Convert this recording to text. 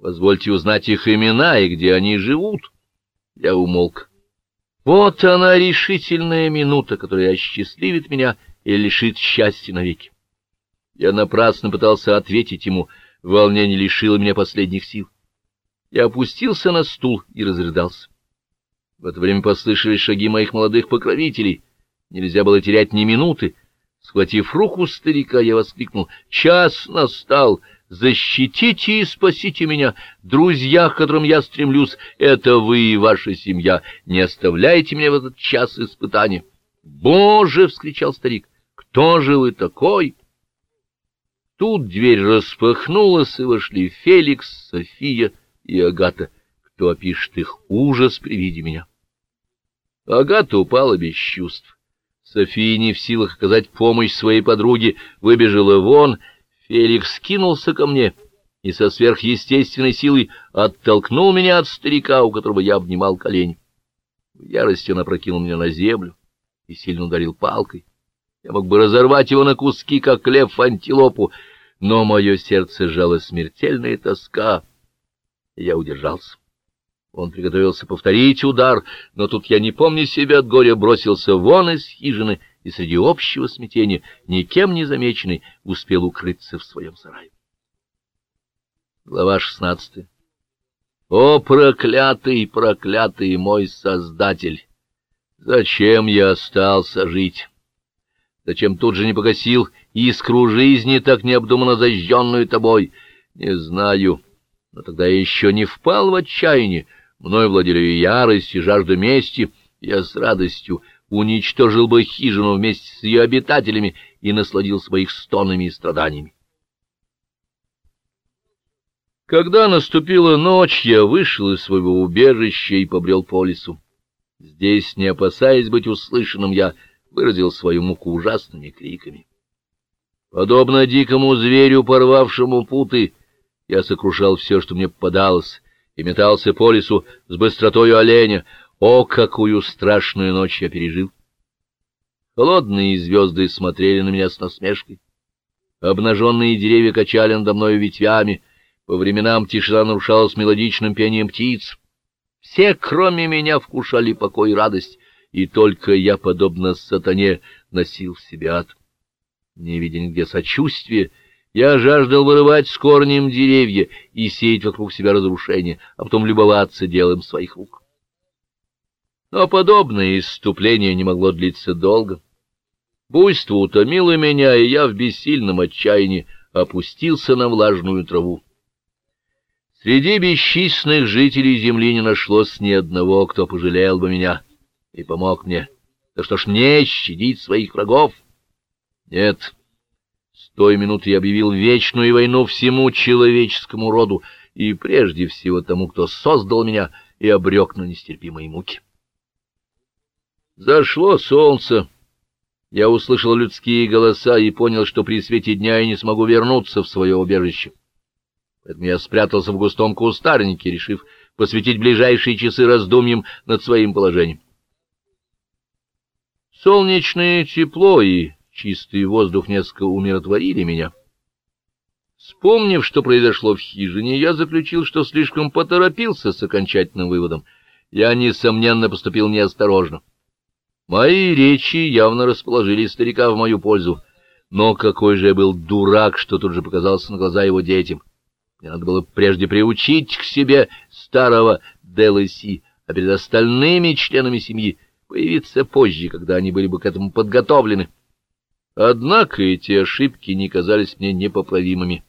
Позвольте узнать их имена и где они живут. Я умолк. Вот она решительная минута, которая осчастливит меня и лишит счастья навеки. Я напрасно пытался ответить ему, волнение лишило меня последних сил. Я опустился на стул и разрыдался. В это время послышались шаги моих молодых покровителей. Нельзя было терять ни минуты. Схватив руку старика, я воскликнул. «Час настал! Защитите и спасите меня! Друзья, к которым я стремлюсь, это вы и ваша семья. Не оставляйте меня в этот час испытания!» «Боже!» — вскричал старик. «Кто же вы такой?» Тут дверь распахнулась, и вошли Феликс, София и Агата. Кто опишет их ужас при виде меня? Агата упала без чувств. София, не в силах оказать помощь своей подруге, выбежала вон. Феликс кинулся ко мне и со сверхъестественной силой оттолкнул меня от старика, у которого я обнимал колени. В ярости он опрокинул меня на землю и сильно ударил палкой. Я мог бы разорвать его на куски, как лев антилопу, но мое сердце жало смертельная тоска, я удержался. Он приготовился повторить удар, но тут я, не помня себя от горя, бросился вон из хижины и среди общего смятения, никем не замеченный, успел укрыться в своем сарае. Глава шестнадцатая. О, проклятый, проклятый мой Создатель! Зачем я остался жить? Зачем тут же не погасил искру жизни, так необдуманно зажженную тобой? Не знаю, но тогда я еще не впал в отчаяние, Мною владели ярость, и жажда мести. Я с радостью уничтожил бы хижину вместе с ее обитателями и насладил своих стонами и страданиями. Когда наступила ночь, я вышел из своего убежища и побрел по лесу. Здесь, не опасаясь быть услышанным, я выразил свою муку ужасными криками. Подобно дикому зверю, порвавшему путы, я сокрушал все, что мне попадалось, и метался по лесу с быстротою оленя. О, какую страшную ночь я пережил! Холодные звезды смотрели на меня с насмешкой. Обнаженные деревья качали надо мною ветвями, по временам тишина нарушалась мелодичным пением птиц. Все, кроме меня, вкушали покой и радость, и только я, подобно сатане, носил в себе ад. Не видя нигде сочувствия, я жаждал вырывать с корнем деревья и сеять вокруг себя разрушение, а потом любоваться делом своих рук. Но подобное исступление не могло длиться долго. Буйство утомило меня, и я в бессильном отчаянии опустился на влажную траву. Среди бесчисленных жителей земли не нашлось ни одного, кто пожалел бы меня и помог мне. Да что ж мне щадить своих врагов? Нет, той минуты я объявил вечную войну всему человеческому роду и прежде всего тому, кто создал меня и обрек на нестерпимые муки. Зашло солнце. Я услышал людские голоса и понял, что при свете дня я не смогу вернуться в свое убежище. Поэтому я спрятался в густом кустарнике, решив посвятить ближайшие часы раздумьям над своим положением. Солнечное тепло и чистый воздух несколько умиротворили меня. Вспомнив, что произошло в хижине, я заключил, что слишком поторопился с окончательным выводом. Я, несомненно, поступил неосторожно. Мои речи явно расположили старика в мою пользу, но какой же я был дурак, что тут же показался на глаза его детям. Мне надо было прежде приучить к себе старого Делэси, а перед остальными членами семьи появиться позже, когда они были бы к этому подготовлены. Однако эти ошибки не казались мне непоправимыми.